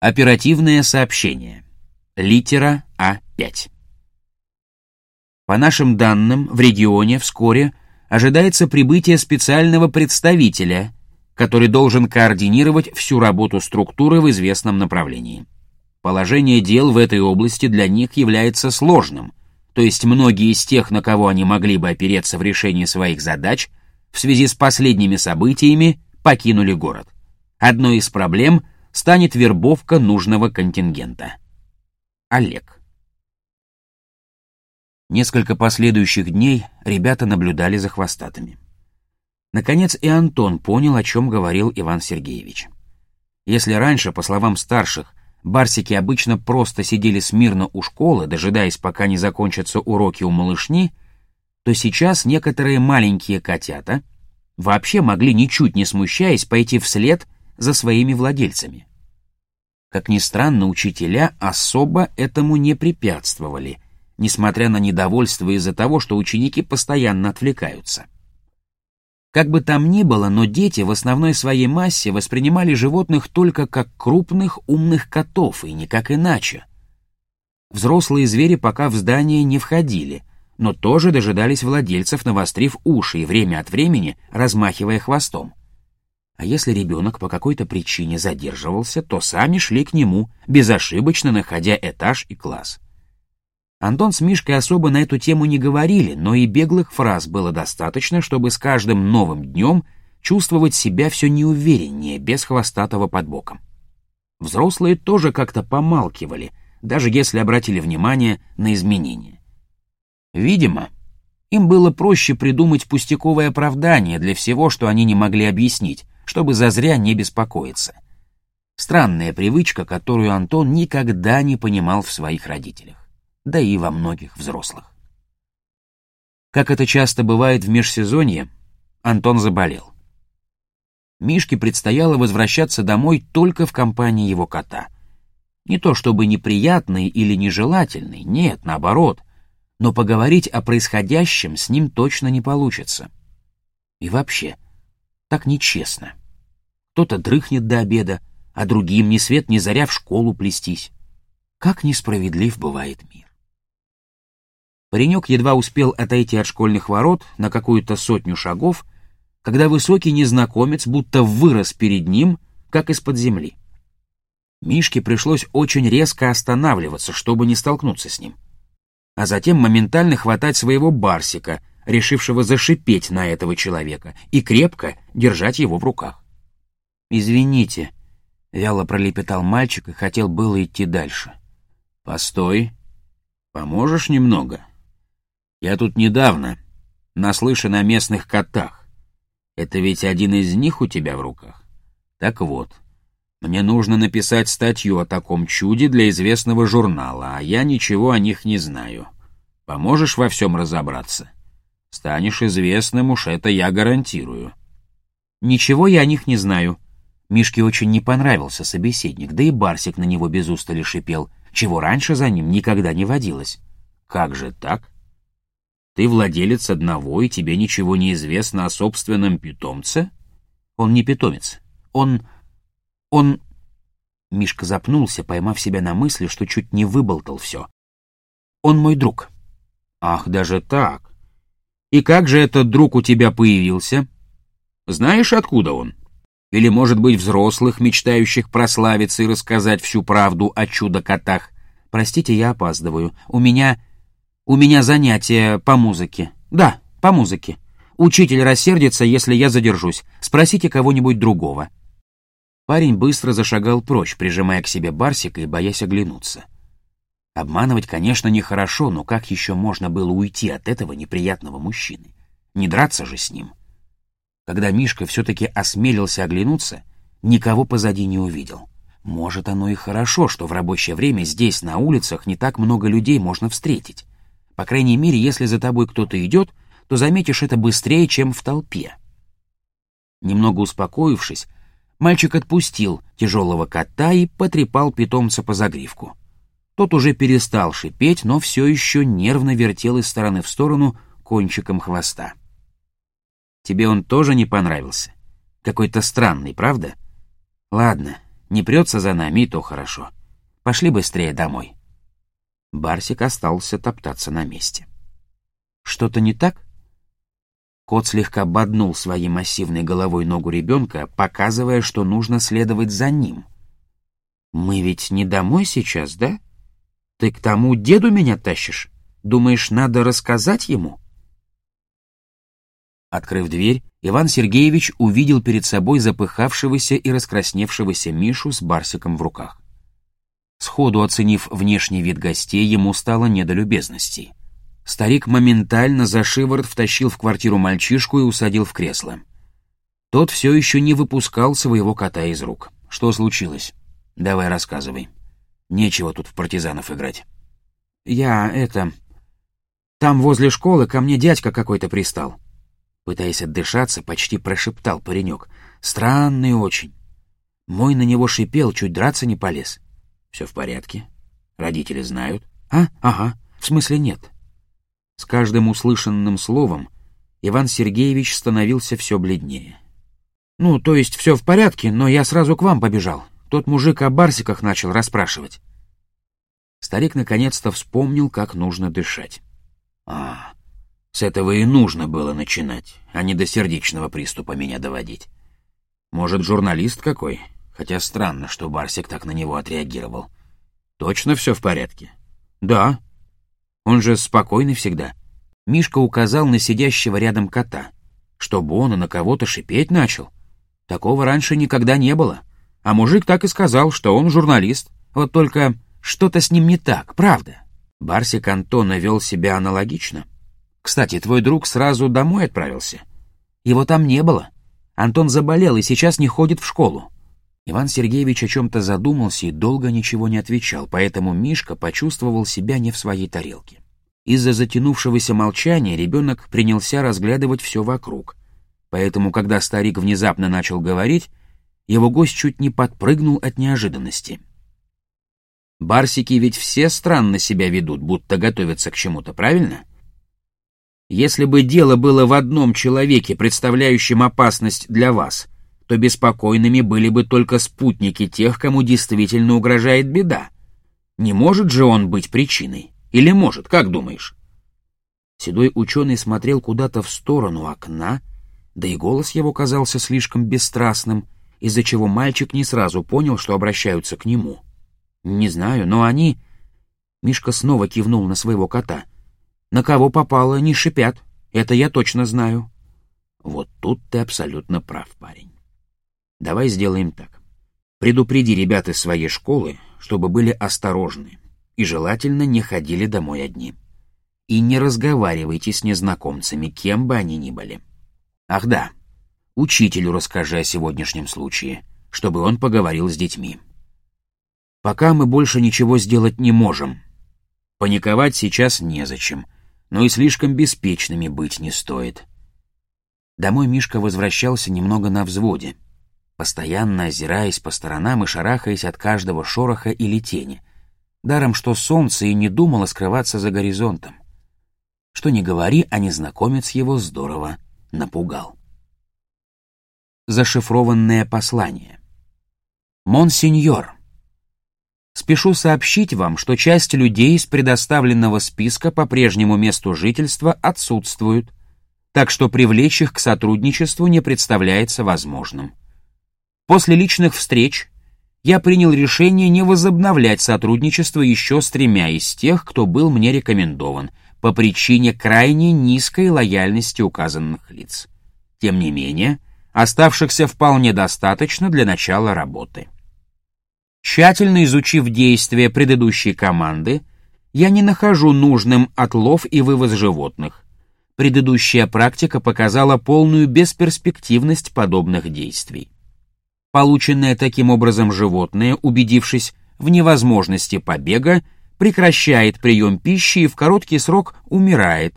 Оперативное сообщение. Литера А5. По нашим данным, в регионе вскоре ожидается прибытие специального представителя, который должен координировать всю работу структуры в известном направлении. Положение дел в этой области для них является сложным, то есть многие из тех, на кого они могли бы опереться в решении своих задач, в связи с последними событиями покинули город. Одной из проблем — станет вербовка нужного контингента. Олег. Несколько последующих дней ребята наблюдали за хвостатыми. Наконец и Антон понял, о чем говорил Иван Сергеевич. Если раньше, по словам старших, барсики обычно просто сидели смирно у школы, дожидаясь, пока не закончатся уроки у малышни, то сейчас некоторые маленькие котята вообще могли, ничуть не смущаясь, пойти вслед за своими владельцами. Как ни странно, учителя особо этому не препятствовали, несмотря на недовольство из-за того, что ученики постоянно отвлекаются. Как бы там ни было, но дети в основной своей массе воспринимали животных только как крупных умных котов, и никак иначе. Взрослые звери пока в здание не входили, но тоже дожидались владельцев, навострив уши и время от времени размахивая хвостом. А если ребенок по какой-то причине задерживался, то сами шли к нему, безошибочно находя этаж и класс. Антон с Мишкой особо на эту тему не говорили, но и беглых фраз было достаточно, чтобы с каждым новым днем чувствовать себя все неувереннее, без хвостатого под боком. Взрослые тоже как-то помалкивали, даже если обратили внимание на изменения. Видимо, им было проще придумать пустяковое оправдание для всего, что они не могли объяснить, чтобы зазря не беспокоиться. Странная привычка, которую Антон никогда не понимал в своих родителях, да и во многих взрослых. Как это часто бывает в межсезонье, Антон заболел. Мишке предстояло возвращаться домой только в компании его кота. Не то чтобы неприятный или нежелательный, нет, наоборот, но поговорить о происходящем с ним точно не получится. И вообще, так нечестно. Кто-то дрыхнет до обеда, а другим ни свет ни заря в школу плестись. Как несправедлив бывает мир. Паренек едва успел отойти от школьных ворот на какую-то сотню шагов, когда высокий незнакомец будто вырос перед ним, как из-под земли. Мишке пришлось очень резко останавливаться, чтобы не столкнуться с ним. А затем моментально хватать своего барсика, решившего зашипеть на этого человека, и крепко держать его в руках. «Извините», — вяло пролепетал мальчик и хотел было идти дальше. «Постой. Поможешь немного? Я тут недавно наслышан о местных котах. Это ведь один из них у тебя в руках? Так вот, мне нужно написать статью о таком чуде для известного журнала, а я ничего о них не знаю. Поможешь во всем разобраться?» Станешь известным, уж это я гарантирую. Ничего я о них не знаю. Мишке очень не понравился собеседник, да и Барсик на него без устали шипел, чего раньше за ним никогда не водилось. Как же так? Ты владелец одного, и тебе ничего не известно о собственном питомце? Он не питомец. Он... он... Мишка запнулся, поймав себя на мысли, что чуть не выболтал все. Он мой друг. Ах, даже так. И как же этот друг у тебя появился? Знаешь, откуда он? Или, может быть, взрослых, мечтающих прославиться и рассказать всю правду о чудо-котах? Простите, я опаздываю. У меня... у меня занятие по музыке. Да, по музыке. Учитель рассердится, если я задержусь. Спросите кого-нибудь другого. Парень быстро зашагал прочь, прижимая к себе Барсика и боясь оглянуться. Обманывать, конечно, нехорошо, но как еще можно было уйти от этого неприятного мужчины? Не драться же с ним. Когда Мишка все-таки осмелился оглянуться, никого позади не увидел. Может, оно и хорошо, что в рабочее время здесь, на улицах, не так много людей можно встретить. По крайней мере, если за тобой кто-то идет, то заметишь это быстрее, чем в толпе. Немного успокоившись, мальчик отпустил тяжелого кота и потрепал питомца по загривку. Тот уже перестал шипеть, но все еще нервно вертел из стороны в сторону кончиком хвоста. Тебе он тоже не понравился? Какой-то странный, правда? Ладно, Не прется за нами, и то хорошо. Пошли быстрее домой. Барсик остался топтаться на месте. Что-то не так? Кот слегка боднул своей массивной головой ногу ребенка, показывая, что нужно следовать за ним. «Мы ведь не домой сейчас, да? Ты к тому деду меня тащишь? Думаешь, надо рассказать ему?» Открыв дверь, Иван Сергеевич увидел перед собой запыхавшегося и раскрасневшегося Мишу с барсиком в руках. Сходу оценив внешний вид гостей, ему стало не до любезностей. Старик моментально за шиворот втащил в квартиру мальчишку и усадил в кресло. Тот все еще не выпускал своего кота из рук. Что случилось? Давай рассказывай. Нечего тут в партизанов играть. Я это... Там возле школы ко мне дядька какой-то пристал. Пытаясь отдышаться, почти прошептал паренек. Странный очень. Мой на него шипел, чуть драться не полез. Все в порядке? Родители знают? А? Ага. В смысле нет. С каждым услышанным словом Иван Сергеевич становился все бледнее. «Ну, то есть все в порядке, но я сразу к вам побежал. Тот мужик о барсиках начал расспрашивать». Старик наконец-то вспомнил, как нужно дышать. «А, с этого и нужно было начинать, а не до сердечного приступа меня доводить. Может, журналист какой? Хотя странно, что Барсик так на него отреагировал. Точно все в порядке?» «Да», он же спокойный всегда. Мишка указал на сидящего рядом кота. Чтобы он и на кого-то шипеть начал. Такого раньше никогда не было. А мужик так и сказал, что он журналист. Вот только что-то с ним не так, правда. Барсик Антона вел себя аналогично. Кстати, твой друг сразу домой отправился. Его там не было. Антон заболел и сейчас не ходит в школу. Иван Сергеевич о чем-то задумался и долго ничего не отвечал, поэтому Мишка почувствовал себя не в своей тарелке. Из-за затянувшегося молчания ребенок принялся разглядывать все вокруг. Поэтому, когда старик внезапно начал говорить, его гость чуть не подпрыгнул от неожиданности. «Барсики ведь все странно себя ведут, будто готовятся к чему-то, правильно?» Если бы дело было в одном человеке, представляющем опасность для вас, то беспокойными были бы только спутники тех, кому действительно угрожает беда. Не может же он быть причиной? Или может, как думаешь? Седой ученый смотрел куда-то в сторону окна, да и голос его казался слишком бесстрастным, из-за чего мальчик не сразу понял, что обращаются к нему. «Не знаю, но они...» Мишка снова кивнул на своего кота. «На кого попало, не шипят. Это я точно знаю». «Вот тут ты абсолютно прав, парень. Давай сделаем так. Предупреди ребят из своей школы, чтобы были осторожны и желательно не ходили домой одни. И не разговаривайте с незнакомцами, кем бы они ни были. Ах да, учителю расскажи о сегодняшнем случае, чтобы он поговорил с детьми. Пока мы больше ничего сделать не можем. Паниковать сейчас незачем, но и слишком беспечными быть не стоит. Домой Мишка возвращался немного на взводе — постоянно озираясь по сторонам и шарахаясь от каждого шороха или тени. Даром, что солнце и не думало скрываться за горизонтом. Что не говори, а незнакомец его здорово напугал. Зашифрованное послание. «Монсеньор, спешу сообщить вам, что часть людей из предоставленного списка по прежнему месту жительства отсутствуют, так что привлечь их к сотрудничеству не представляется возможным. После личных встреч я принял решение не возобновлять сотрудничество еще с тремя из тех, кто был мне рекомендован, по причине крайне низкой лояльности указанных лиц. Тем не менее, оставшихся вполне достаточно для начала работы. Тщательно изучив действия предыдущей команды, я не нахожу нужным отлов и вывоз животных. Предыдущая практика показала полную бесперспективность подобных действий. Полученное таким образом животное, убедившись в невозможности побега, прекращает прием пищи и в короткий срок умирает.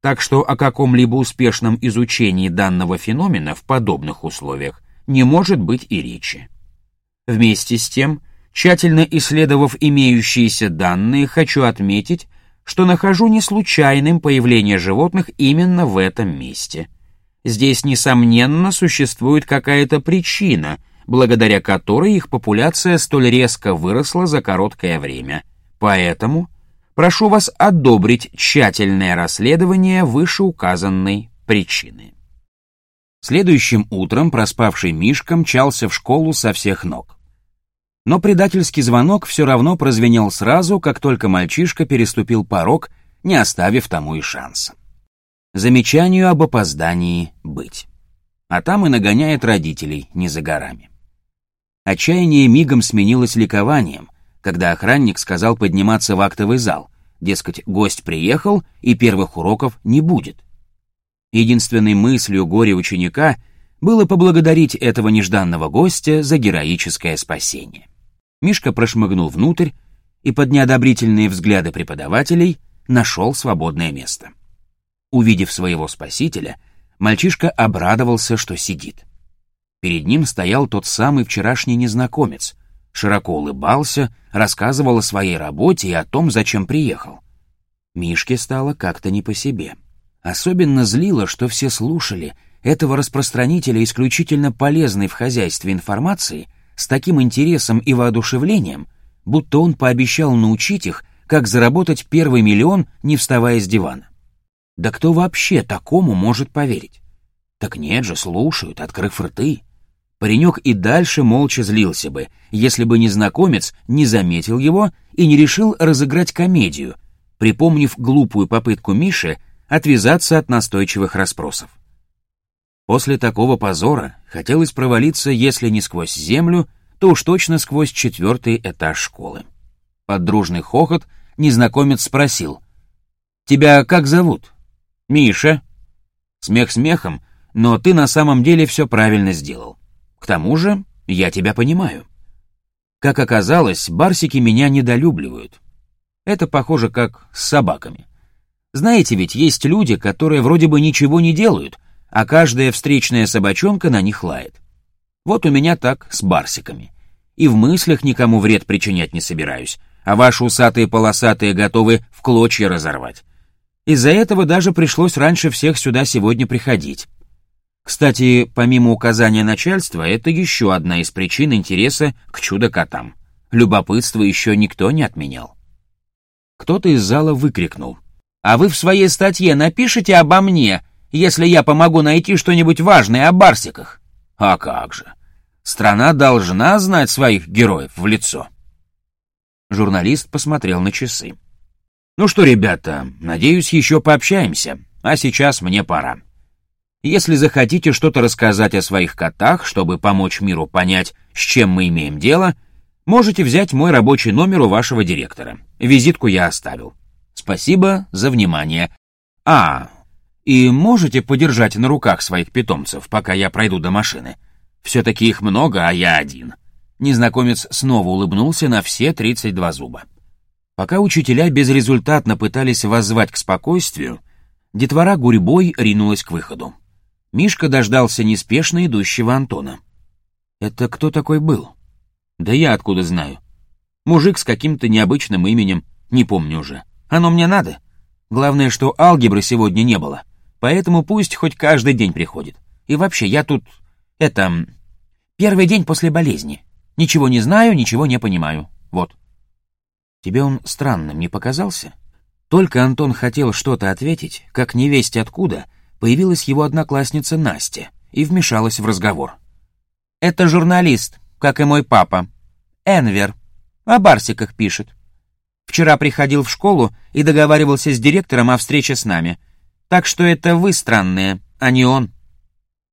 Так что о каком-либо успешном изучении данного феномена в подобных условиях не может быть и речи. Вместе с тем, тщательно исследовав имеющиеся данные, хочу отметить, что нахожу не случайным появление животных именно в этом месте – Здесь, несомненно, существует какая-то причина, благодаря которой их популяция столь резко выросла за короткое время. Поэтому прошу вас одобрить тщательное расследование вышеуказанной причины. Следующим утром проспавший Мишка мчался в школу со всех ног. Но предательский звонок все равно прозвенел сразу, как только мальчишка переступил порог, не оставив тому и шанса. Замечанию об опоздании быть. А там и нагоняет родителей не за горами. Отчаяние мигом сменилось ликованием, когда охранник сказал подниматься в актовый зал, дескать, гость приехал и первых уроков не будет. Единственной мыслью горе ученика было поблагодарить этого нежданного гостя за героическое спасение. Мишка прошмыгнул внутрь и под неодобрительные взгляды преподавателей нашел свободное место. Увидев своего спасителя, мальчишка обрадовался, что сидит. Перед ним стоял тот самый вчерашний незнакомец, широко улыбался, рассказывал о своей работе и о том, зачем приехал. Мишке стало как-то не по себе. Особенно злило, что все слушали этого распространителя исключительно полезной в хозяйстве информации — с таким интересом и воодушевлением, будто он пообещал научить их, как заработать первый миллион, не вставая с дивана. Да кто вообще такому может поверить? Так нет же, слушают, открыв рты. Паренек и дальше молча злился бы, если бы незнакомец не заметил его и не решил разыграть комедию, припомнив глупую попытку Миши отвязаться от настойчивых расспросов. После такого позора хотелось провалиться, если не сквозь землю, то уж точно сквозь четвертый этаж школы. Под дружный хохот незнакомец спросил. «Тебя как зовут?» «Миша». Смех смехом, но ты на самом деле все правильно сделал. К тому же я тебя понимаю. Как оказалось, барсики меня недолюбливают. Это похоже как с собаками. Знаете ведь, есть люди, которые вроде бы ничего не делают, а каждая встречная собачонка на них лает. Вот у меня так с барсиками. И в мыслях никому вред причинять не собираюсь, а ваши усатые-полосатые готовы в клочья разорвать. Из-за этого даже пришлось раньше всех сюда сегодня приходить. Кстати, помимо указания начальства, это еще одна из причин интереса к чудо-котам. Любопытство еще никто не отменял. Кто-то из зала выкрикнул. «А вы в своей статье напишите обо мне, если я помогу найти что-нибудь важное о барсиках. А как же? Страна должна знать своих героев в лицо. Журналист посмотрел на часы. Ну что, ребята, надеюсь, еще пообщаемся, а сейчас мне пора. Если захотите что-то рассказать о своих котах, чтобы помочь миру понять, с чем мы имеем дело, можете взять мой рабочий номер у вашего директора. Визитку я оставил. Спасибо за внимание. А, и можете подержать на руках своих питомцев, пока я пройду до машины? Все-таки их много, а я один». Незнакомец снова улыбнулся на все 32 зуба. Пока учителя безрезультатно пытались воззвать к спокойствию, детвора гурьбой ринулась к выходу. Мишка дождался неспешно идущего Антона. «Это кто такой был?» «Да я откуда знаю. Мужик с каким-то необычным именем, не помню уже. Оно мне надо. Главное, что алгебры сегодня не было. Поэтому пусть хоть каждый день приходит. И вообще, я тут... Это... Первый день после болезни. Ничего не знаю, ничего не понимаю. Вот. Тебе он странным не показался? Только Антон хотел что-то ответить, как невесть откуда появилась его одноклассница Настя и вмешалась в разговор. «Это журналист, как и мой папа. Энвер. О барсиках пишет. Вчера приходил в школу и договаривался с директором о встрече с нами. Так что это вы странные, а не он.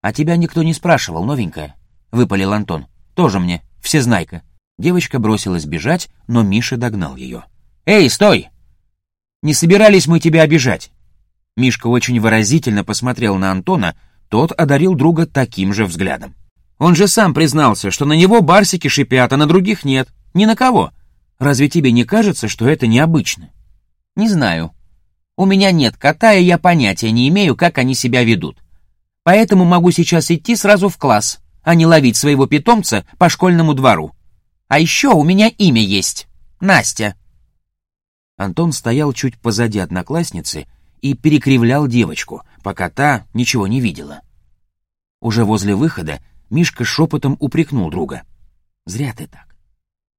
А тебя никто не спрашивал, новенькая, выпалил Антон. Тоже мне, всезнайка. Девочка бросилась бежать, но Миша догнал ее. Эй, стой! Не собирались мы тебя обижать. Мишка очень выразительно посмотрел на Антона, тот одарил друга таким же взглядом. Он же сам признался, что на него барсики шипят, а на других нет. Ни на кого. Разве тебе не кажется, что это необычно? Не знаю, у меня нет кота, и я понятия не имею, как они себя ведут. Поэтому могу сейчас идти сразу в класс, а не ловить своего питомца по школьному двору. А еще у меня имя есть. Настя. Антон стоял чуть позади одноклассницы и перекривлял девочку, пока та ничего не видела. Уже возле выхода Мишка шепотом упрекнул друга. «Зря ты так.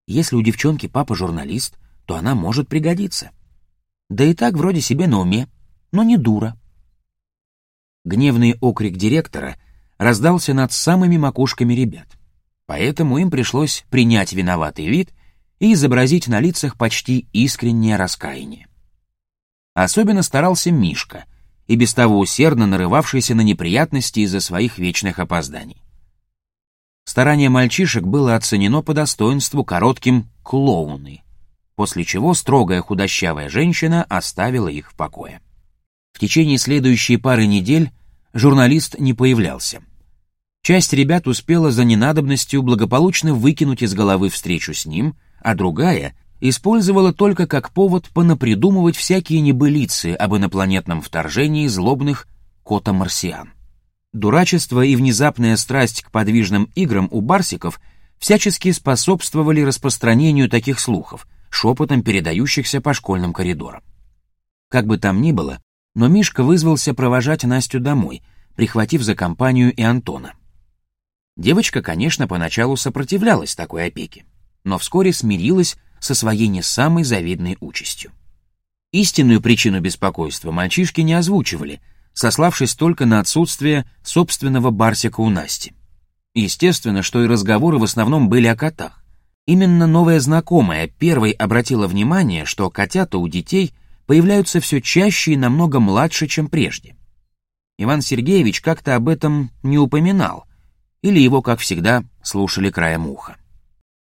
Если у девчонки папа журналист, то она может пригодиться. Да и так вроде себе на уме, но не дура». Гневный окрик директора раздался над самыми макушками ребят. Поэтому им пришлось принять виноватый вид и изобразить на лицах почти искреннее раскаяние. Особенно старался Мишка, и без того усердно нарывавшийся на неприятности из-за своих вечных опозданий. Старание мальчишек было оценено по достоинству коротким «клоуны», после чего строгая худощавая женщина оставила их в покое. В течение следующей пары недель журналист не появлялся. Часть ребят успела за ненадобностью благополучно выкинуть из головы встречу с ним, а другая использовала только как повод понапридумывать всякие небылицы об инопланетном вторжении злобных кота-марсиан. Дурачество и внезапная страсть к подвижным играм у барсиков всячески способствовали распространению таких слухов, шепотом передающихся по школьным коридорам. Как бы там ни было, но Мишка вызвался провожать Настю домой, прихватив за компанию и Антона. Девочка, конечно, поначалу сопротивлялась такой опеке, но вскоре смирилась со своей не самой завидной участью. Истинную причину беспокойства мальчишки не озвучивали, сославшись только на отсутствие собственного барсика у Насти. Естественно, что и разговоры в основном были о котах. Именно новая знакомая первой обратила внимание, что котята у детей появляются все чаще и намного младше, чем прежде. Иван Сергеевич как-то об этом не упоминал, или его, как всегда, слушали краем уха.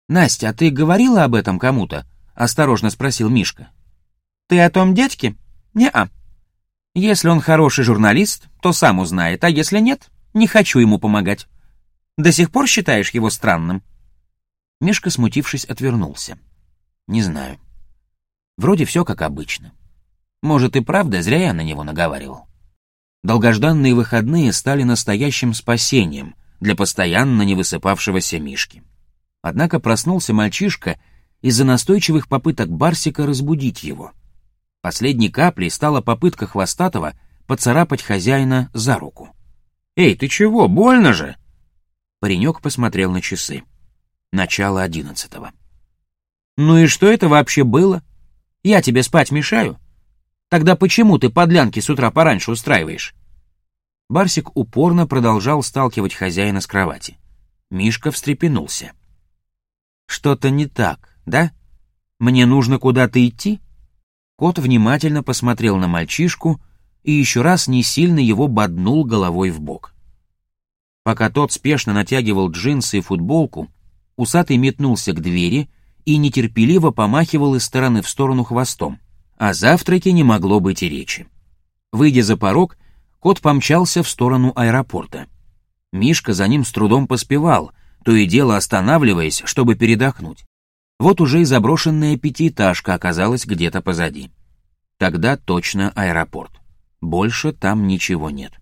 «Настя, а ты говорила об этом кому-то?» — осторожно спросил Мишка. «Ты о том дядьке?» «Не-а. Если он хороший журналист, то сам узнает, а если нет, не хочу ему помогать. До сих пор считаешь его странным?» Мишка, смутившись, отвернулся. «Не знаю. Вроде все как обычно. Может, и правда зря я на него наговаривал». Долгожданные выходные стали настоящим спасением для постоянно не высыпавшегося Мишки. Однако проснулся мальчишка из-за настойчивых попыток Барсика разбудить его. Последней каплей стала попытка Хвостатого поцарапать хозяина за руку. «Эй, ты чего, больно же?» Паренек посмотрел на часы. Начало одиннадцатого. «Ну и что это вообще было? Я тебе спать мешаю? Тогда почему ты подлянки с утра пораньше устраиваешь?» Барсик упорно продолжал сталкивать хозяина с кровати. Мишка встрепенулся. Что-то не так, да? Мне нужно куда-то идти? Кот внимательно посмотрел на мальчишку и еще раз не сильно его боднул головой в бок. Пока тот спешно натягивал джинсы и футболку, усатый метнулся к двери и нетерпеливо помахивал из стороны в сторону хвостом. О завтраке не могло быть и речи. Выйдя за порог, кот помчался в сторону аэропорта. Мишка за ним с трудом поспевал, то и дело останавливаясь, чтобы передохнуть. Вот уже и заброшенная пятиэтажка оказалась где-то позади. Тогда точно аэропорт. Больше там ничего нет.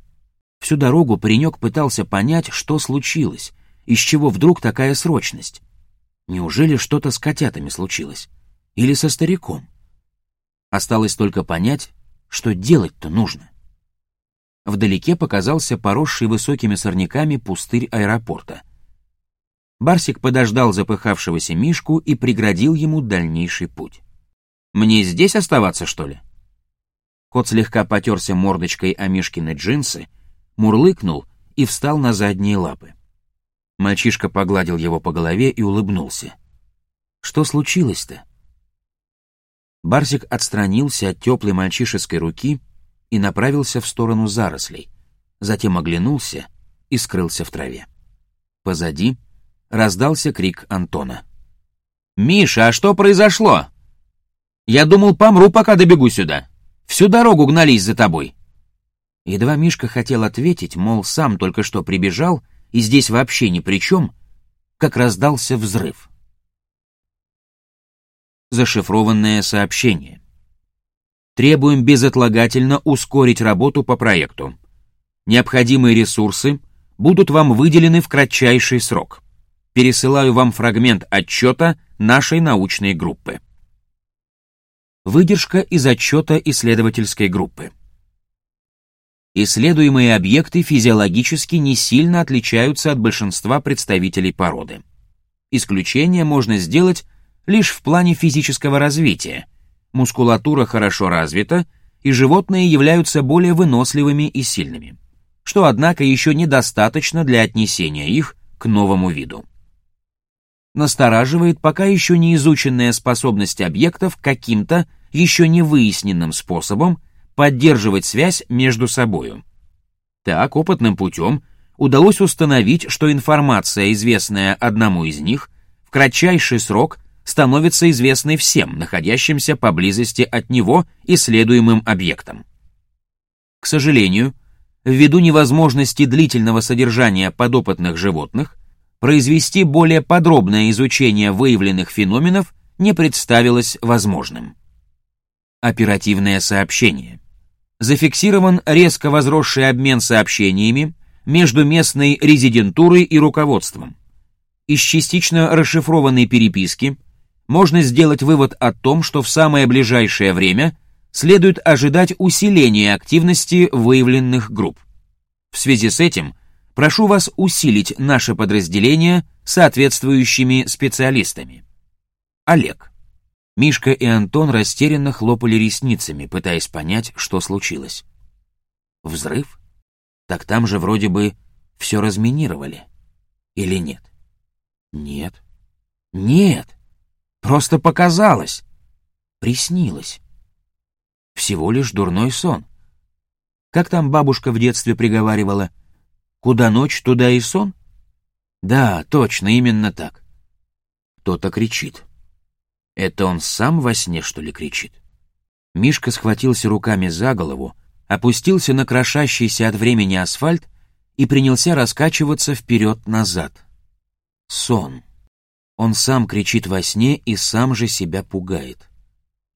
Всю дорогу паренек пытался понять, что случилось, из чего вдруг такая срочность. Неужели что-то с котятами случилось? Или со стариком? Осталось только понять, что делать-то нужно. Вдалеке показался поросший высокими сорняками пустырь аэропорта. Барсик подождал запыхавшегося Мишку и преградил ему дальнейший путь. «Мне здесь оставаться, что ли?» Кот слегка потерся мордочкой о Мишкины джинсы, мурлыкнул и встал на задние лапы. Мальчишка погладил его по голове и улыбнулся. «Что случилось-то?» Барсик отстранился от теплой мальчишеской руки и направился в сторону зарослей, затем оглянулся и скрылся в траве. Позади — раздался крик Антона. «Миша, а что произошло? Я думал, помру, пока добегу сюда. Всю дорогу гнались за тобой». Едва Мишка хотел ответить, мол, сам только что прибежал и здесь вообще ни при чем, как раздался взрыв. Зашифрованное сообщение. Требуем безотлагательно ускорить работу по проекту. Необходимые ресурсы будут вам выделены в кратчайший срок пересылаю вам фрагмент отчета нашей научной группы. Выдержка из отчета исследовательской группы. Исследуемые объекты физиологически не сильно отличаются от большинства представителей породы. Исключение можно сделать лишь в плане физического развития. Мускулатура хорошо развита, и животные являются более выносливыми и сильными, что, однако, еще недостаточно для отнесения их к новому виду. Настораживает пока еще не изученная способность объектов каким-то еще не выясненным способом поддерживать связь между собою. Так, опытным путем удалось установить, что информация, известная одному из них, в кратчайший срок становится известной всем, находящимся поблизости от него исследуемым объектам. К сожалению, ввиду невозможности длительного содержания подопытных животных, произвести более подробное изучение выявленных феноменов не представилось возможным. Оперативное сообщение. Зафиксирован резко возросший обмен сообщениями между местной резидентурой и руководством. Из частично расшифрованной переписки можно сделать вывод о том, что в самое ближайшее время следует ожидать усиления активности выявленных групп. В связи с этим прошу вас усилить наше подразделение соответствующими специалистами. Олег. Мишка и Антон растерянно хлопали ресницами, пытаясь понять, что случилось. Взрыв? Так там же вроде бы все разминировали. Или нет? Нет. Нет. Просто показалось. Приснилось. Всего лишь дурной сон. Как там бабушка в детстве приговаривала? Куда ночь, туда и сон? Да, точно, именно так. Кто-то кричит. Это он сам во сне, что ли, кричит? Мишка схватился руками за голову, опустился на крошащийся от времени асфальт и принялся раскачиваться вперед-назад. Сон. Он сам кричит во сне и сам же себя пугает.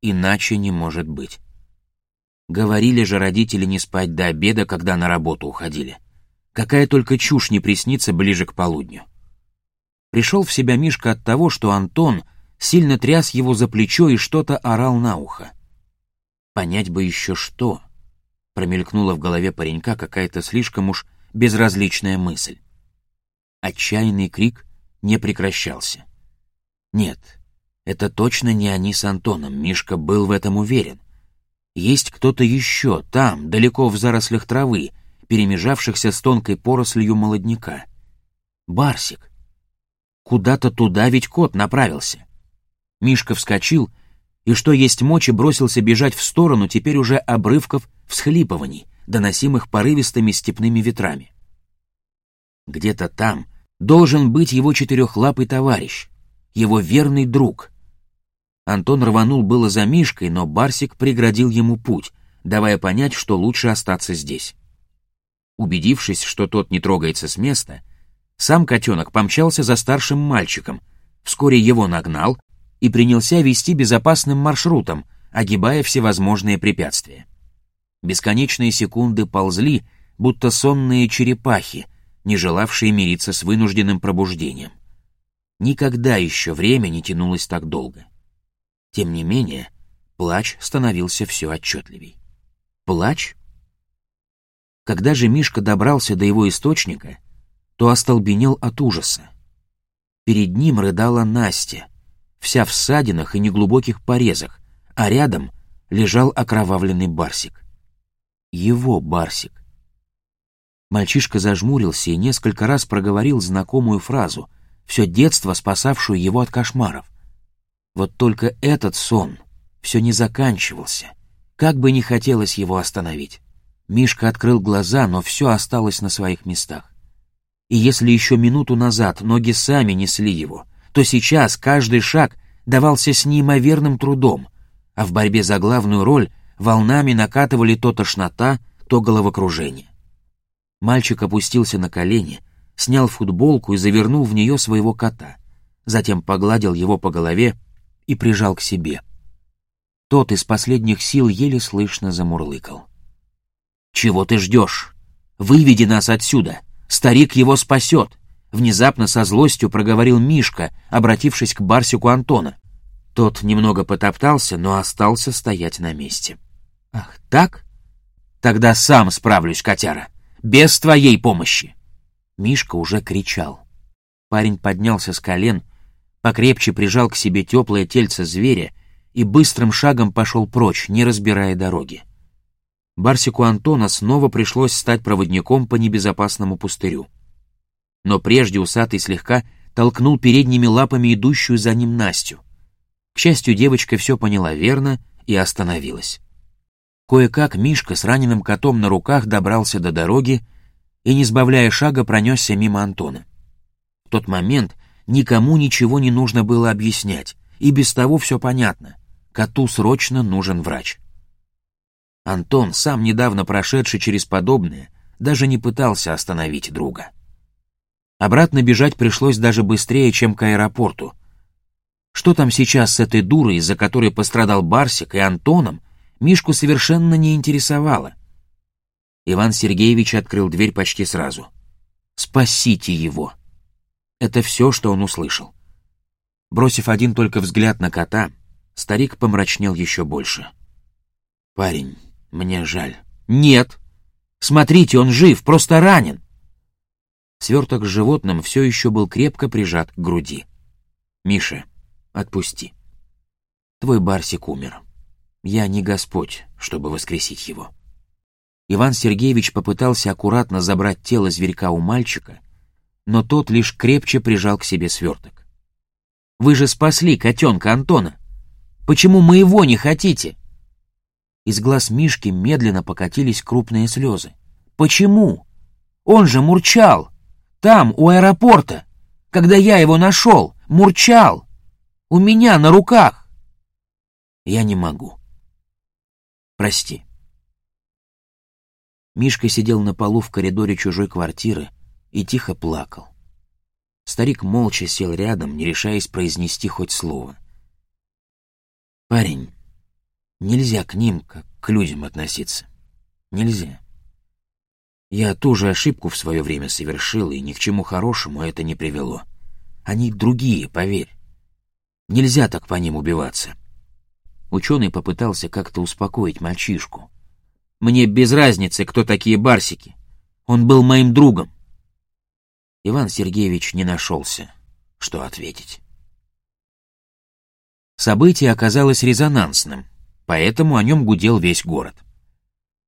Иначе не может быть. Говорили же родители не спать до обеда, когда на работу уходили. Какая только чушь не приснится ближе к полудню. Пришел в себя Мишка от того, что Антон сильно тряс его за плечо и что-то орал на ухо. Понять бы еще что. Промелькнула в голове паренька какая-то слишком уж безразличная мысль. Отчаянный крик не прекращался. Нет, это точно не они с Антоном, Мишка был в этом уверен. Есть кто-то еще, там, далеко в зарослях травы, перемежавшихся с тонкой порослью молодняка. Барсик. Куда-то туда ведь кот направился. Мишка вскочил и, что есть мочи, бросился бежать в сторону теперь уже обрывков всхлипываний, доносимых порывистыми степными ветрами. Где-то там должен быть его четырехлапый товарищ, его верный друг. Антон рванул было за Мишкой, но Барсик преградил ему путь, давая понять, что лучше остаться здесь. Убедившись, что тот не трогается с места, сам котенок помчался за старшим мальчиком, вскоре его нагнал и принялся вести безопасным маршрутом, огибая всевозможные препятствия. Бесконечные секунды ползли, будто сонные черепахи, не желавшие мириться с вынужденным пробуждением. Никогда еще время не тянулось так долго. Тем не менее, плач становился все отчетливей. Плач? Когда же Мишка добрался до его источника, то остолбенел от ужаса. Перед ним рыдала Настя, вся в ссадинах и неглубоких порезах, а рядом лежал окровавленный барсик. Его барсик. Мальчишка зажмурился и несколько раз проговорил знакомую фразу, все детство спасавшую его от кошмаров. Вот только этот сон все не заканчивался, как бы не хотелось его остановить. Мишка открыл глаза, но все осталось на своих местах. И если еще минуту назад ноги сами несли его — то сейчас каждый шаг давался с неимоверным трудом, а в борьбе за главную роль волнами накатывали то тошнота, то головокружение. Мальчик опустился на колени, снял футболку и завернул в нее своего кота, затем погладил его по голове и прижал к себе. Тот из последних сил еле слышно замурлыкал. «Чего ты ждешь? Выведи нас отсюда! Старик его спасет!» Внезапно со злостью проговорил Мишка, обратившись к Барсику Антона. Тот немного потоптался, но остался стоять на месте. «Ах, так? Тогда сам справлюсь, котяра. Без твоей помощи. Мишка уже кричал. Парень поднялся с колен, покрепче прижал к себе теплое тельце зверя и быстрым шагом пошел прочь, не разбирая дороги. Барсику Антона снова пришлось стать проводником по небезопасному пустырю. Но прежде усатый слегка толкнул передними лапами идущую за ним Настю. К счастью, девочка все поняла верно и остановилась. Кое-как Мишка с раненым котом на руках добрался до дороги и, не сбавляя шага, пронесся мимо Антона. В тот момент никому ничего не нужно было объяснять, и без того все понятно. Коту срочно нужен врач. Антон, сам недавно прошедший через подобное, даже не пытался остановить друга. Обратно бежать пришлось даже быстрее, чем к аэропорту. Что там сейчас с этой дурой, из-за которой пострадал Барсик, и Антоном, Мишку совершенно не интересовало. Иван Сергеевич открыл дверь почти сразу. «Спасите его!» Это все, что он услышал. Бросив один только взгляд на кота, старик помрачнел еще больше. «Парень, мне жаль». «Нет! Смотрите, он жив, просто ранен!» Сверток с животным все еще был крепко прижат к груди. «Миша, отпусти. Твой Барсик умер. Я не Господь, чтобы воскресить его». Иван Сергеевич попытался аккуратно забрать тело зверька у мальчика, но тот лишь крепче прижал к себе сверток. «Вы же спасли котенка Антона! Почему моего не хотите?» Из глаз Мишки медленно покатились крупные слезы. «Почему? Он же мурчал! Там, у аэропорта! Когда я его нашел, мурчал! У меня на руках!» «Я не могу. Прости». Мишка сидел на полу в коридоре чужой квартиры, и тихо плакал. Старик молча сел рядом, не решаясь произнести хоть слово. «Парень, нельзя к ним, как к людям относиться. Нельзя. Я ту же ошибку в свое время совершил, и ни к чему хорошему это не привело. Они другие, поверь. Нельзя так по ним убиваться». Ученый попытался как-то успокоить мальчишку. «Мне без разницы, кто такие барсики. Он был моим другом. Иван Сергеевич не нашелся, что ответить. Событие оказалось резонансным, поэтому о нем гудел весь город.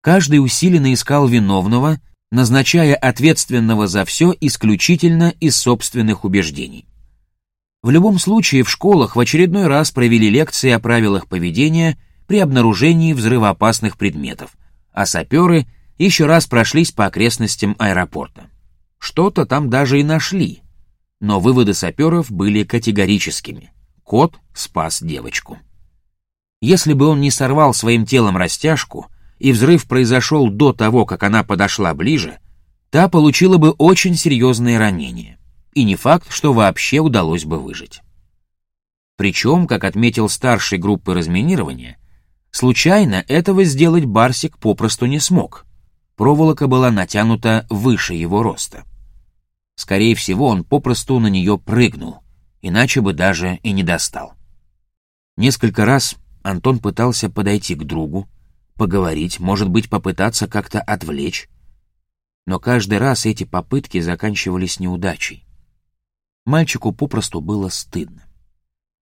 Каждый усиленно искал виновного, назначая ответственного за все исключительно из собственных убеждений. В любом случае в школах в очередной раз провели лекции о правилах поведения при обнаружении взрывоопасных предметов, а саперы еще раз прошлись по окрестностям аэропорта. Что-то там даже и нашли. Но выводы саперов были категорическими. Кот спас девочку. Если бы он не сорвал своим телом растяжку, и взрыв произошел до того, как она подошла ближе, та получила бы очень серьезные ранения. И не факт, что вообще удалось бы выжить. Причем, как отметил старший группы разминирования, случайно этого сделать Барсик попросту не смог проволока была натянута выше его роста. Скорее всего, он попросту на нее прыгнул, иначе бы даже и не достал. Несколько раз Антон пытался подойти к другу, поговорить, может быть, попытаться как-то отвлечь. Но каждый раз эти попытки заканчивались неудачей. Мальчику попросту было стыдно.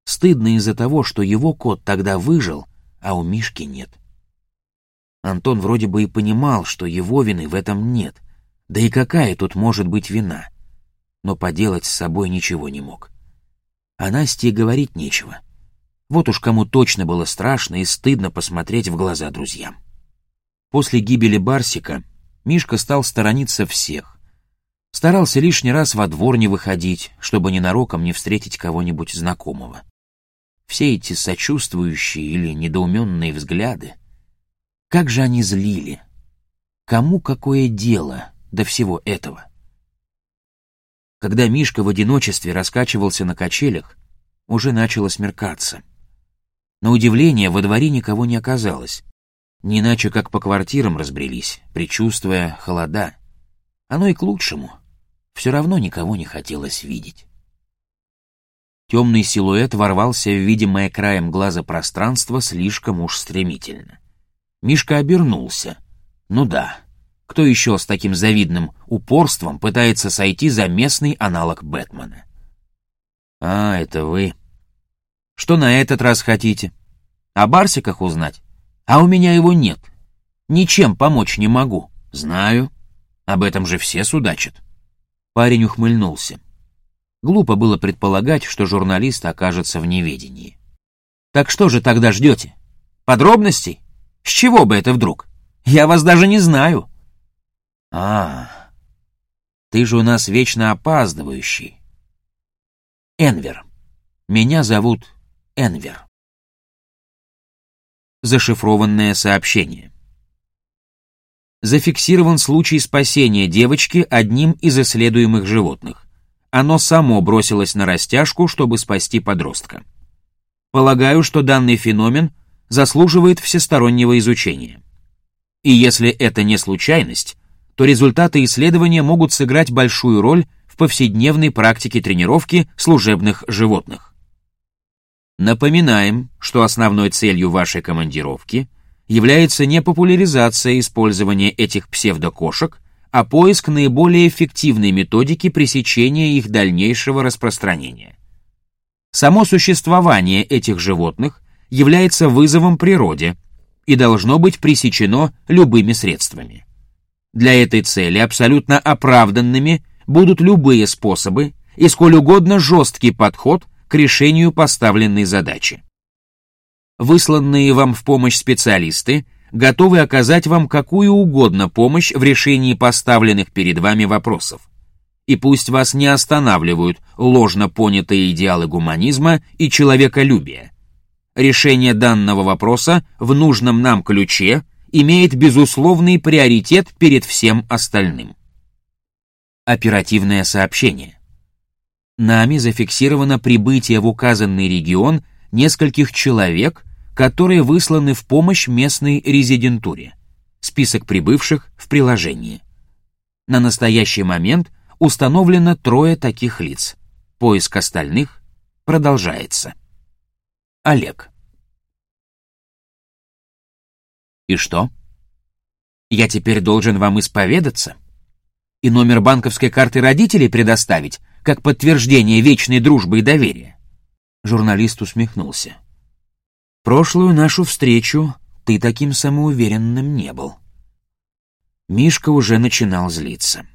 Стыдно из-за того, что его кот тогда выжил, а у Мишки нет. Антон вроде бы и понимал, что его вины в этом нет. Да и какая тут может быть вина? Но поделать с собой ничего не мог. А Насте говорить нечего. Вот уж кому точно было страшно и стыдно посмотреть в глаза друзьям. После гибели Барсика Мишка стал сторониться всех. Старался лишний раз во двор не выходить, чтобы ненароком не встретить кого-нибудь знакомого. Все эти сочувствующие или недоуменные взгляды как же они злили! Кому какое дело до всего этого? Когда Мишка в одиночестве раскачивался на качелях, уже начало смеркаться. На удивление, во дворе никого не оказалось. Не иначе, как по квартирам разбрелись, предчувствуя холода. Оно и к лучшему. Все равно никого не хотелось видеть. Темный силуэт ворвался в видимое краем глаза пространство слишком уж стремительно. Мишка обернулся, Ну да, кто еще с таким завидным упорством пытается сойти за местный аналог Бэтмена? А, это вы. Что на этот раз хотите? О Барсиках узнать? А у меня его нет. Ничем помочь не могу. Знаю. Об этом же все судачат. Парень ухмыльнулся. Глупо было предполагать, что журналист окажется в неведении. Так что же тогда ждете? Подробностей? С чего бы это вдруг? Я вас даже не знаю. А, ты же у нас вечно опаздывающий. Энвер. Меня зовут Энвер. Зашифрованное сообщение. Зафиксирован случай спасения девочки одним из исследуемых животных. Оно само бросилось на растяжку, чтобы спасти подростка. Полагаю, что данный феномен заслуживает всестороннего изучения. И если это не случайность, то результаты исследования могут сыграть большую роль в повседневной практике тренировки служебных животных. Напоминаем, что основной целью вашей командировки является не популяризация использования этих псевдокошек, а поиск наиболее эффективной методики пресечения их дальнейшего распространения. Само существование этих животных является вызовом природе и должно быть пресечено любыми средствами. Для этой цели абсолютно оправданными будут любые способы и сколь угодно жесткий подход к решению поставленной задачи. Высланные вам в помощь специалисты готовы оказать вам какую угодно помощь в решении поставленных перед вами вопросов. И пусть вас не останавливают ложно понятые идеалы гуманизма и человеколюбия. Решение данного вопроса в нужном нам ключе имеет безусловный приоритет перед всем остальным. Оперативное сообщение. Нами зафиксировано прибытие в указанный регион нескольких человек, которые высланы в помощь местной резидентуре. Список прибывших в приложении. На настоящий момент установлено трое таких лиц. Поиск остальных продолжается. Олег. И что? Я теперь должен вам исповедаться? И номер банковской карты родителей предоставить, как подтверждение вечной дружбы и доверия? Журналист усмехнулся. Прошлую нашу встречу ты таким самоуверенным не был. Мишка уже начинал злиться.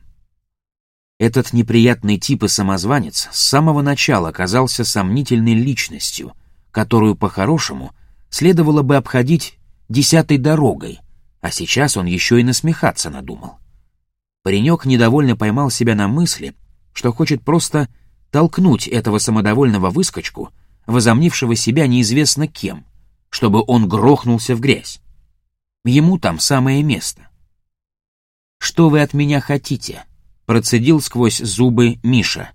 Этот неприятный тип и самозванец с самого начала оказался сомнительной личностью, которую, по-хорошему, следовало бы обходить десятой дорогой, а сейчас он еще и насмехаться надумал. Паренек недовольно поймал себя на мысли, что хочет просто толкнуть этого самодовольного выскочку, возомнившего себя неизвестно кем, чтобы он грохнулся в грязь. Ему там самое место. «Что вы от меня хотите?» — процедил сквозь зубы Миша.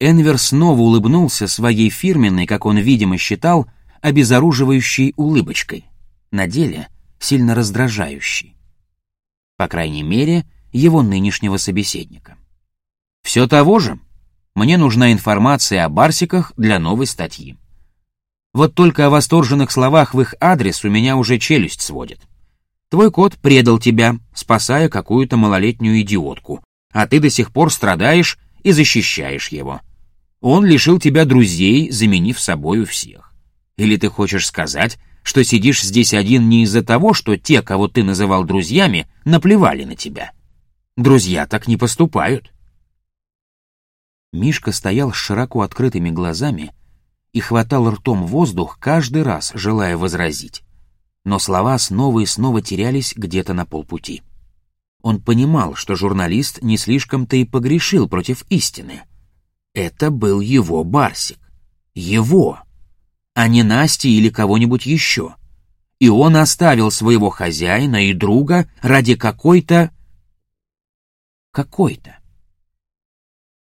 Энвер снова улыбнулся своей фирменной, как он видимо считал, обезоруживающей улыбочкой на деле сильно раздражающий. По крайней мере, его нынешнего собеседника. Все того же, мне нужна информация о барсиках для новой статьи. Вот только о восторженных словах в их адрес у меня уже челюсть сводит. Твой кот предал тебя, спасая какую-то малолетнюю идиотку, а ты до сих пор страдаешь и защищаешь его. Он лишил тебя друзей, заменив собою всех. Или ты хочешь сказать, что сидишь здесь один не из-за того, что те, кого ты называл друзьями, наплевали на тебя. Друзья так не поступают. Мишка стоял с широко открытыми глазами и хватал ртом воздух каждый раз, желая возразить. Но слова снова и снова терялись где-то на полпути. Он понимал, что журналист не слишком-то и погрешил против истины. Это был его Барсик. Его! а не Насти или кого-нибудь еще. И он оставил своего хозяина и друга ради какой-то... какой-то.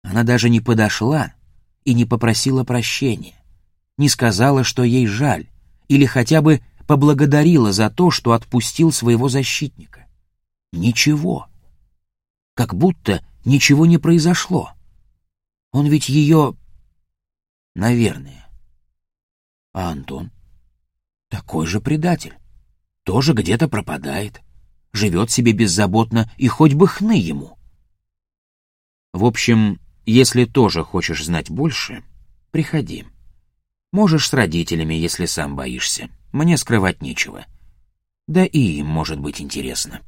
Она даже не подошла и не попросила прощения, не сказала, что ей жаль, или хотя бы поблагодарила за то, что отпустил своего защитника. Ничего. Как будто ничего не произошло. Он ведь ее... Наверное. А Антон? Такой же предатель. Тоже где-то пропадает. живет себе беззаботно, и хоть бы хны ему. В общем, если тоже хочешь знать больше, приходи. Можешь с родителями, если сам боишься. Мне скрывать нечего. Да и им может быть интересно.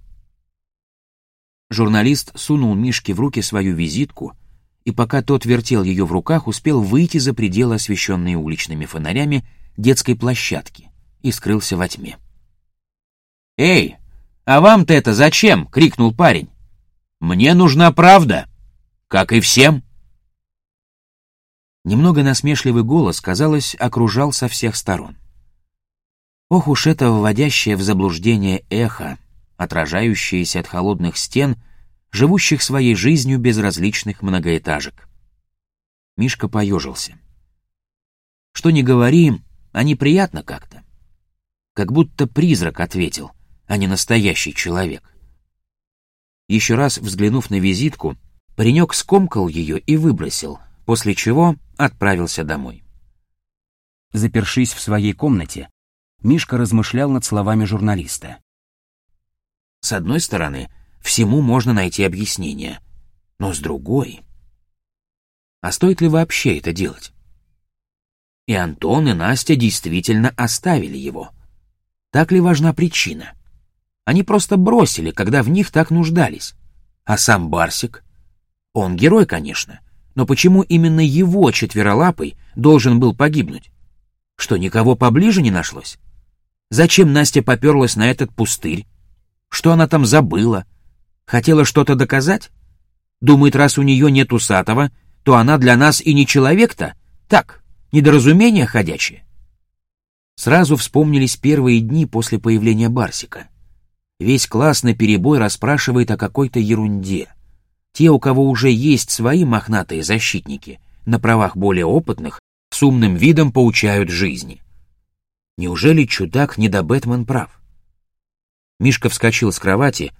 Журналист сунул Мишке в руки свою визитку, и пока тот вертел ее в руках, успел выйти за пределы освещенной уличными фонарями детской площадки и скрылся во тьме. «Эй, а вам-то это зачем?» — крикнул парень. «Мне нужна правда, как и всем». Немного насмешливый голос, казалось, окружал со всех сторон. Ох уж это вводящее в заблуждение эхо, отражающееся от холодных стен, живущих своей жизнью безразличных многоэтажек. Мишка поежился. Что ни говори, а неприятно как-то. Как будто призрак ответил, а не настоящий человек. Еще раз взглянув на визитку, паренек скомкал ее и выбросил, после чего отправился домой. Запершись в своей комнате, Мишка размышлял над словами журналиста. С одной стороны, всему можно найти объяснение, но с другой... А стоит ли вообще это делать? и Антон и Настя действительно оставили его. Так ли важна причина? Они просто бросили, когда в них так нуждались. А сам Барсик? Он герой, конечно, но почему именно его четверолапый должен был погибнуть? Что, никого поближе не нашлось? Зачем Настя поперлась на этот пустырь? Что она там забыла? Хотела что-то доказать? Думает, раз у нее нет усатого, то она для нас и не человек-то? Так, Недоразумение ходячее. Сразу вспомнились первые дни после появления Барсика. Весь класс на перебой расспрашивает о какой-то ерунде. Те, у кого уже есть свои мохнатые защитники, на правах более опытных, с умным видом поучают жизни. Неужели чудак не до Бэтмен прав? Мишка вскочил с кровати,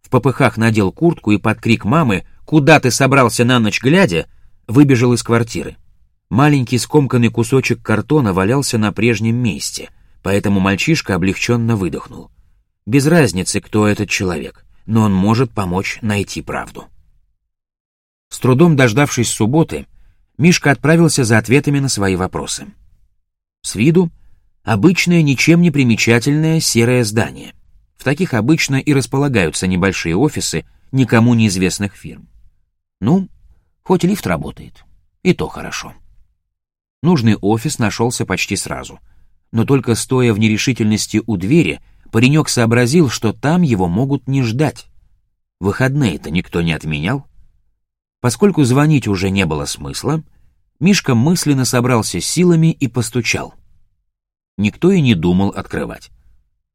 в попыхах надел куртку и под крик мамы «Куда ты собрался на ночь глядя?» выбежал из квартиры. Маленький скомканный кусочек картона валялся на прежнем месте, поэтому мальчишка облегченно выдохнул. Без разницы, кто этот человек, но он может помочь найти правду. С трудом дождавшись субботы, Мишка отправился за ответами на свои вопросы. С виду обычное, ничем не примечательное серое здание. В таких обычно и располагаются небольшие офисы никому неизвестных фирм. Ну, хоть лифт работает, и то хорошо. Нужный офис нашелся почти сразу. Но только стоя в нерешительности у двери, паренек сообразил, что там его могут не ждать. Выходные-то никто не отменял. Поскольку звонить уже не было смысла, Мишка мысленно собрался силами и постучал. Никто и не думал открывать.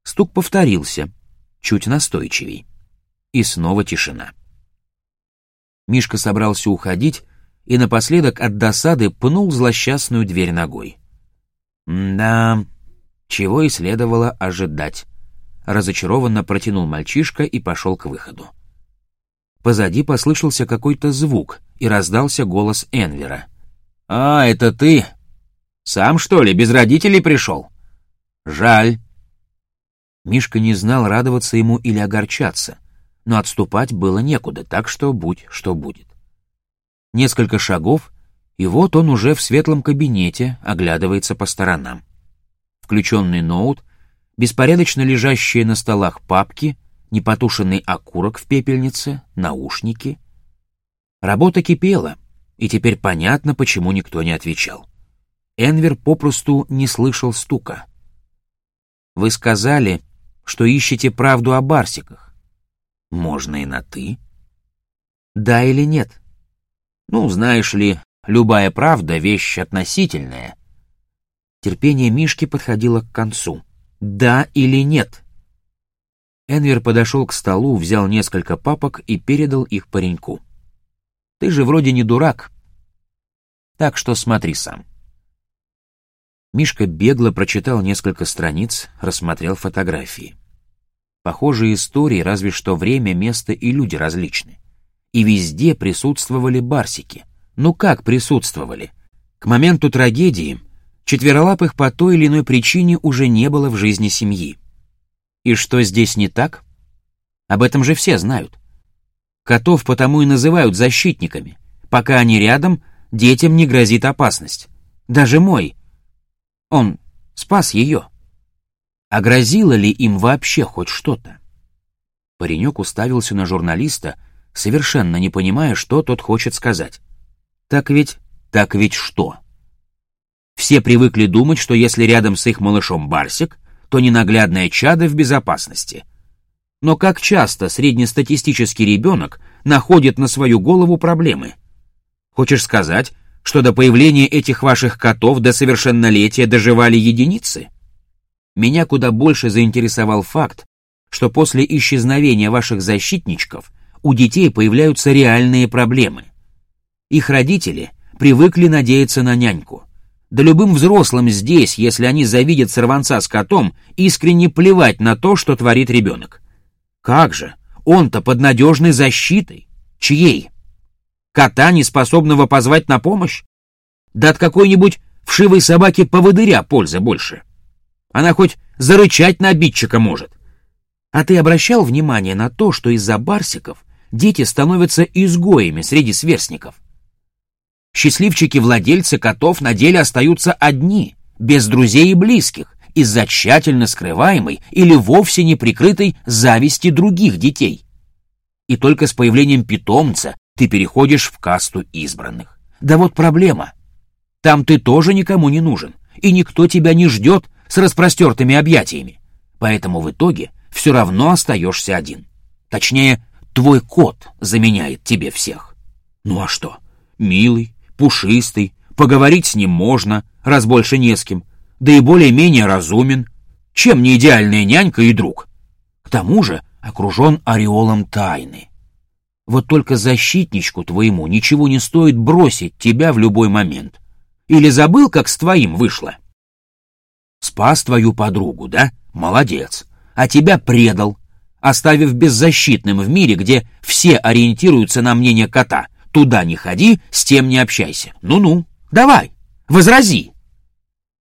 Стук повторился, чуть настойчивей. И снова тишина. Мишка собрался уходить, и напоследок от досады пнул злосчастную дверь ногой. «Да, чего и следовало ожидать», — разочарованно протянул мальчишка и пошел к выходу. Позади послышался какой-то звук, и раздался голос Энвера. «А, это ты? Сам, что ли, без родителей пришел? Жаль». Мишка не знал, радоваться ему или огорчаться, но отступать было некуда, так что будь что будет. Несколько шагов, и вот он уже в светлом кабинете оглядывается по сторонам. Включенный ноут, беспорядочно лежащие на столах папки, непотушенный окурок в пепельнице, наушники. Работа кипела, и теперь понятно, почему никто не отвечал. Энвер попросту не слышал стука. «Вы сказали, что ищете правду о барсиках. Можно и на «ты». Да или нет?» Ну, знаешь ли, любая правда — вещь относительная. Терпение Мишки подходило к концу. Да или нет? Энвер подошел к столу, взял несколько папок и передал их пареньку. Ты же вроде не дурак. Так что смотри сам. Мишка бегло прочитал несколько страниц, рассмотрел фотографии. Похожие истории, разве что время, место и люди различны и везде присутствовали барсики. Ну как присутствовали? К моменту трагедии четверолапых по той или иной причине уже не было в жизни семьи. И что здесь не так? Об этом же все знают. Котов потому и называют защитниками. Пока они рядом, детям не грозит опасность. Даже мой. Он спас ее. А грозило ли им вообще хоть что-то? Паренек уставился на журналиста, совершенно не понимая, что тот хочет сказать. Так ведь... так ведь что? Все привыкли думать, что если рядом с их малышом Барсик, то ненаглядное чадо в безопасности. Но как часто среднестатистический ребенок находит на свою голову проблемы? Хочешь сказать, что до появления этих ваших котов до совершеннолетия доживали единицы? Меня куда больше заинтересовал факт, что после исчезновения ваших защитничков у детей появляются реальные проблемы. Их родители привыкли надеяться на няньку. Да любым взрослым здесь, если они завидят сорванца с котом, искренне плевать на то, что творит ребенок. Как же? Он-то под надежной защитой. Чьей? Кота, не способного позвать на помощь? Да от какой-нибудь вшивой собаки поводыря пользы больше. Она хоть зарычать на обидчика может. А ты обращал внимание на то, что из-за барсиков дети становятся изгоями среди сверстников? Счастливчики-владельцы котов на деле остаются одни, без друзей и близких, из-за тщательно скрываемой или вовсе не прикрытой зависти других детей. И только с появлением питомца ты переходишь в касту избранных. Да вот проблема. Там ты тоже никому не нужен, и никто тебя не ждет с распростертыми объятиями. Поэтому в итоге все равно остаешься один. Точнее, твой кот заменяет тебе всех. Ну а что? Милый, пушистый, поговорить с ним можно, раз больше не с кем, да и более-менее разумен. Чем не идеальная нянька и друг? К тому же окружен ореолом тайны. Вот только защитничку твоему ничего не стоит бросить тебя в любой момент. Или забыл, как с твоим вышло? Спас твою подругу, да? Молодец. А тебя предал, оставив беззащитным в мире, где все ориентируются на мнение кота. Туда не ходи, с тем не общайся. Ну-ну, давай, возрази.